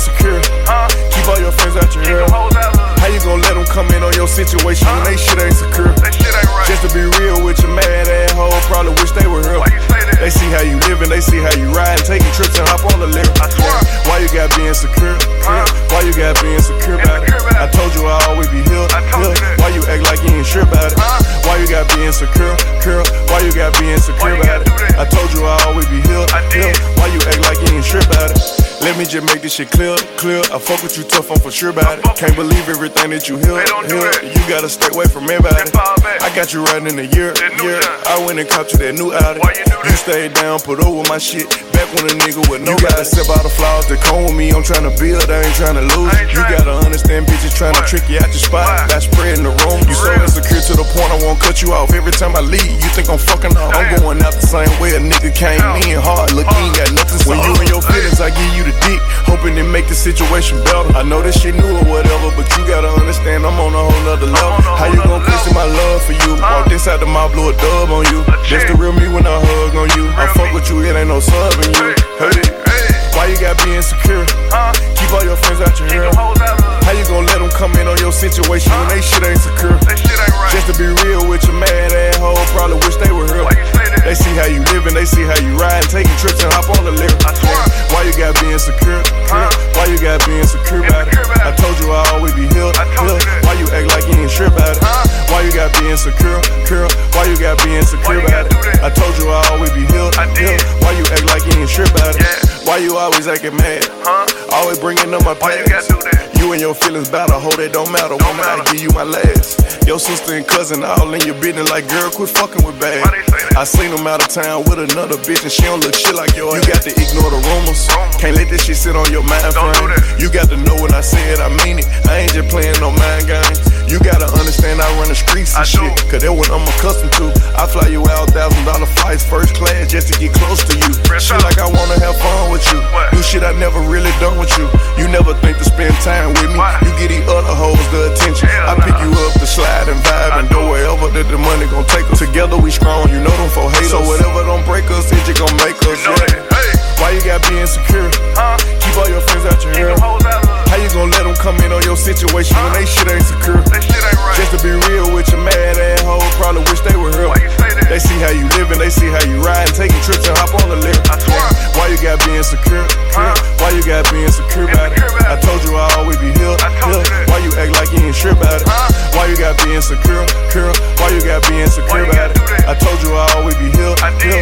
insecure? Huh? Keep all your friends out your Keep ear. them hoes out, look. How you gon' let them come in on your situation when they shit ain't secure? That shit ain't right. Just to be real with your mad ass hoe, probably wish they were here. Why you say that? They see how you living, they see how you riding, taking trips and hop on the lift. I swear. Why you got be insecure? Huh? Why you got be insecure about it? I told you I always be here. I told here. Why you act like you ain't sure about it? Huh? Why you got be insecure? Girl, why you got be insecure Why you about it? gotta do that? I told you I always be here. I did. Why you act like you ain't sure about it? Let me just make this shit clear, clear. I fuck with you tough, I'm for sure about it. Can't believe everything that you hear. They don't do hear. You gotta stay away from everybody. Then fall back. I got you right in the year, year. I went and caught you that new Audi. You stayed down, put over my shit. Back when a nigga with no You gotta step out the flowers that come with me. I'm trying to build, I ain't trying to lose. You gotta understand, bitches trying to trick you out your spot. That spread in the cut you off every time I leave. You think I'm fucking off? I'm going out the same way a nigga came in hard. Look, he ain't got nothing. When you in your feelings, I give you the dick, hoping to make the situation better. I know this shit new or whatever, but you gotta understand I'm on a whole nother level. How you gon' question my love for you? Walked inside the mouth, blew a dub on you. That's the real me when I hug on you. I fuck with you, it ain't no subbing you. Hey, hey, why you gotta be insecure? Keep all your friends out your Keep ear. them hoes out, look. How you gon' let them come in on your situation when they shit ain't secure? That shit ain't right. Just to be real with your mad ass hoe, probably wish they were here. Why you say that? They see how you living, they see how you riding, taking trips and hop on the lift. I. Why you got be insecure? Huh? Why you got be insecure about it? I told you I always be here. I told you Why you act like you ain't sure about it? Huh? Why you got be insecure? Girl, why you got be insecure you about it? I told you I always be did. Why you act like you ain't sure about it? Why you always acting mad? Huh? Always bringing up my you past. that? You and your feelings a hoe that don't matter. Don't Woman, I matter. give you my last. Your sister and cousin all in your business like, girl, quit fucking with bad. Why they say that? I seen them out of town with another bitch and she don't look shit like your You got to ignore the rumors. Can't let this shit sit on your mind Don't do frame. that. You got to know when I say it, I mean it. I ain't just playing no mind. You understand I run the streets and I do. shit. Cause that's what I'm accustomed to. I fly you out thousand dollar flights, first class, just to get close to you. Fresh Shit out. like I wanna have fun with you. What? Do shit I never really done with you. You never think to spend time with me. Why? You get these other hoes the attention. Hell I pick nah. you up to slide and vibe I and do. go wherever that the money gon' take us. Together we strong, you know them for haters. So whatever don't break us, it just gon' make us. You know yeah. that. Hey, Why you gotta be insecure? huh? Keep all your friends out your Keep ear. them hoes out. How you gon' let them come in on your situation when they shit ain't insecure? Huh? Why you got be insecure about it? I told you I always be here. Here. Why you act like you ain't sure about it? Huh? Why you got be insecure? Why you got be insecure about it? I told you I always be here. Here.